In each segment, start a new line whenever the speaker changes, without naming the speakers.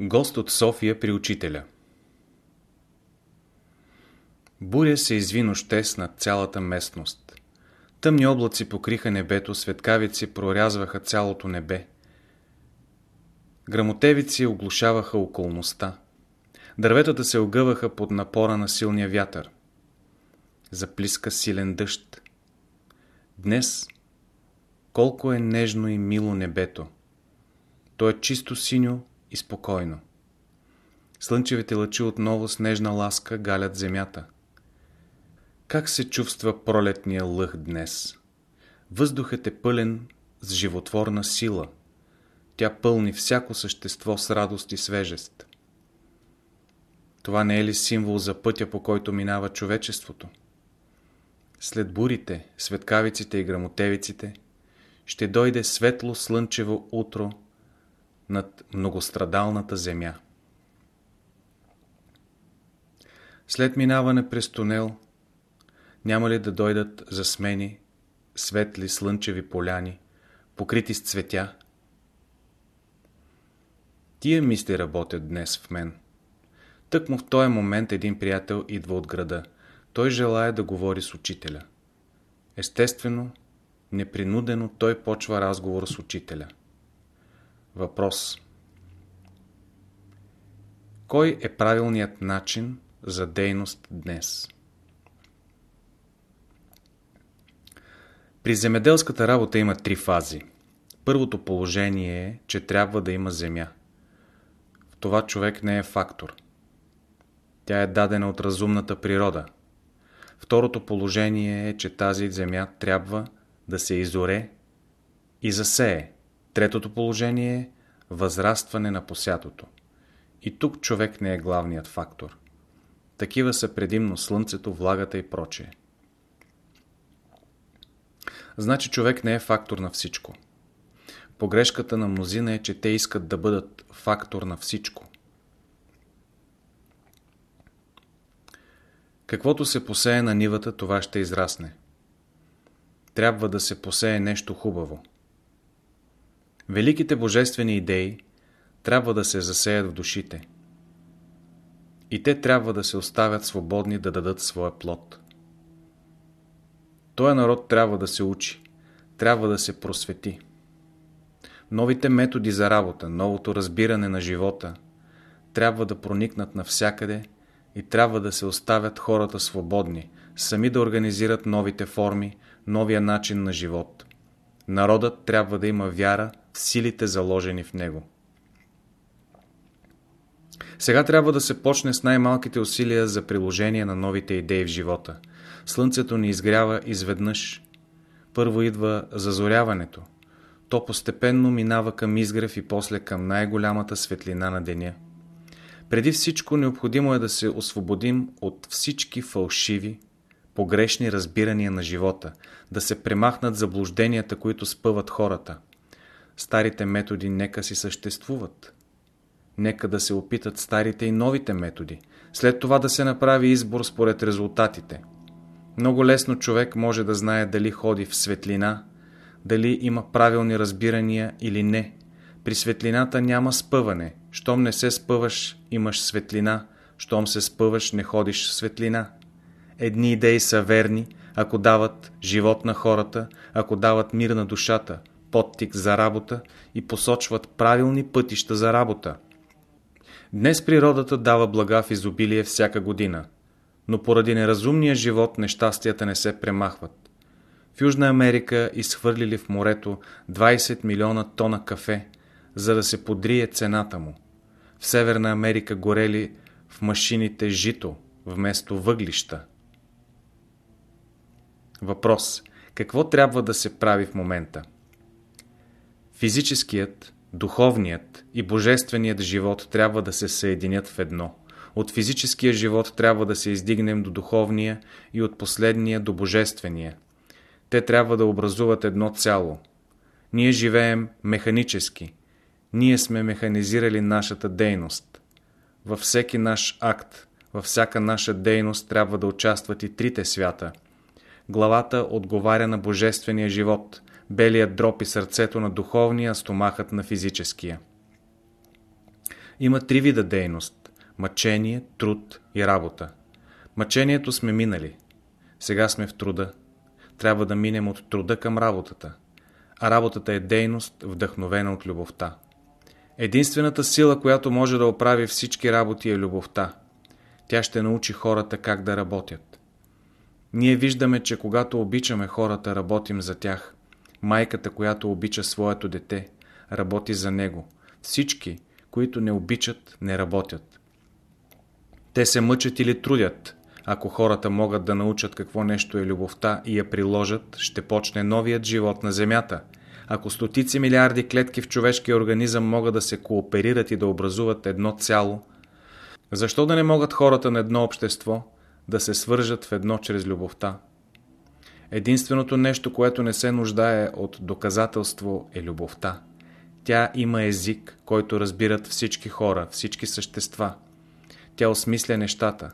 Гост от София при учителя Буря се изви нощес над цялата местност. Тъмни облаци покриха небето, светкавици прорязваха цялото небе. Грамотевици оглушаваха околността. Дърветата се огъваха под напора на силния вятър. Заплиска силен дъжд. Днес колко е нежно и мило небето. То е чисто синьо и спокойно. Слънчевите лъчи отново с нежна ласка галят земята. Как се чувства пролетния лъх днес? Въздухът е пълен с животворна сила. Тя пълни всяко същество с радост и свежест. Това не е ли символ за пътя, по който минава човечеството? След бурите, светкавиците и грамотевиците ще дойде светло слънчево утро над многострадалната земя. След минаване през тунел няма ли да дойдат за смени светли слънчеви поляни, покрити с цветя? Тия мисли работят днес в мен. Тъкмо в този момент един приятел идва от града. Той желая да говори с учителя. Естествено, непринудено той почва разговор с учителя. Въпрос Кой е правилният начин за дейност днес? При земеделската работа има три фази. Първото положение е, че трябва да има земя. В това човек не е фактор. Тя е дадена от разумната природа. Второто положение е, че тази земя трябва да се изоре и засее. Третото положение е възрастване на посятото. И тук човек не е главният фактор. Такива са предимно слънцето, влагата и прочее. Значи човек не е фактор на всичко. Погрешката на мнозина е, че те искат да бъдат фактор на всичко. Каквото се посее на нивата, това ще израсне. Трябва да се посее нещо хубаво. Великите божествени идеи трябва да се засеят в душите. И те трябва да се оставят свободни да дадат своя плод. Тоя народ трябва да се учи, трябва да се просвети. Новите методи за работа, новото разбиране на живота трябва да проникнат навсякъде и трябва да се оставят хората свободни, сами да организират новите форми, новия начин на живот. Народът трябва да има вяра силите заложени в него. Сега трябва да се почне с най-малките усилия за приложение на новите идеи в живота. Слънцето ни изгрява изведнъж. Първо идва зазоряването. То постепенно минава към изгрев и после към най-голямата светлина на деня. Преди всичко необходимо е да се освободим от всички фалшиви, погрешни разбирания на живота, да се премахнат заблужденията, които спъват хората. Старите методи нека си съществуват. Нека да се опитат старите и новите методи. След това да се направи избор според резултатите. Много лесно човек може да знае дали ходи в светлина, дали има правилни разбирания или не. При светлината няма спъване. Щом не се спъваш, имаш светлина. Щом се спъваш, не ходиш в светлина. Едни идеи са верни, ако дават живот на хората, ако дават мир на душата, подтик за работа и посочват правилни пътища за работа. Днес природата дава блага в изобилие всяка година, но поради неразумния живот нещастията не се премахват. В Южна Америка изхвърлили в морето 20 милиона тона кафе, за да се подрие цената му. В Северна Америка горели в машините жито вместо въглища. Въпрос. Какво трябва да се прави в момента? Физическият, духовният и божественият живот трябва да се съединят в едно. От физическия живот трябва да се издигнем до духовния и от последния до божествения. Те трябва да образуват едно цяло. Ние живеем механически. Ние сме механизирали нашата дейност. Във всеки наш акт, във всяка наша дейност трябва да участват и трите свята – Главата отговаря на божествения живот, белият дроб и сърцето на духовния, стомахът на физическия. Има три вида дейност – мъчение, труд и работа. Мъчението сме минали. Сега сме в труда. Трябва да минем от труда към работата. А работата е дейност, вдъхновена от любовта. Единствената сила, която може да оправи всички работи е любовта. Тя ще научи хората как да работят. Ние виждаме, че когато обичаме хората, работим за тях. Майката, която обича своето дете, работи за него. Всички, които не обичат, не работят. Те се мъчат или трудят. Ако хората могат да научат какво нещо е любовта и я приложат, ще почне новият живот на Земята. Ако стотици милиарди клетки в човешкия организъм могат да се кооперират и да образуват едно цяло, защо да не могат хората на едно общество да се свържат в едно чрез любовта? Единственото нещо, което не се нуждае от доказателство е любовта. Тя има език, който разбират всички хора, всички същества. Тя осмисля нещата.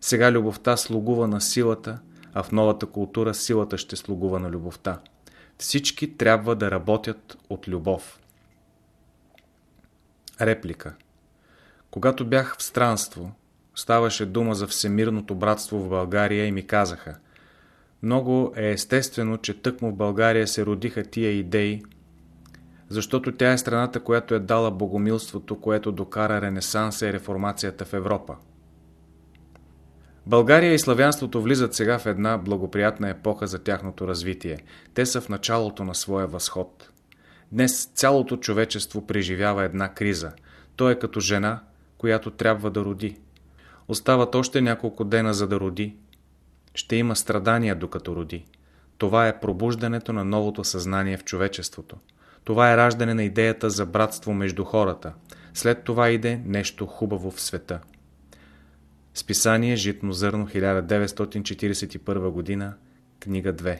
Сега любовта слугува на силата, а в новата култура силата ще слугува на любовта. Всички трябва да работят от любов. Реплика Когато бях в странство, ставаше дума за всемирното братство в България и ми казаха Много е естествено, че тъкмо в България се родиха тия идеи, защото тя е страната, която е дала богомилството, което докара Ренесанса и реформацията в Европа. България и славянството влизат сега в една благоприятна епоха за тяхното развитие. Те са в началото на своя възход. Днес цялото човечество преживява една криза. Той е като жена, която трябва да роди. Остават още няколко дена за да роди. Ще има страдания докато роди. Това е пробуждането на новото съзнание в човечеството. Това е раждане на идеята за братство между хората. След това иде нещо хубаво в света. Списание Житно зърно 1941 година, книга 2